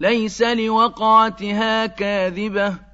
ليس لوقعتها كاذبة.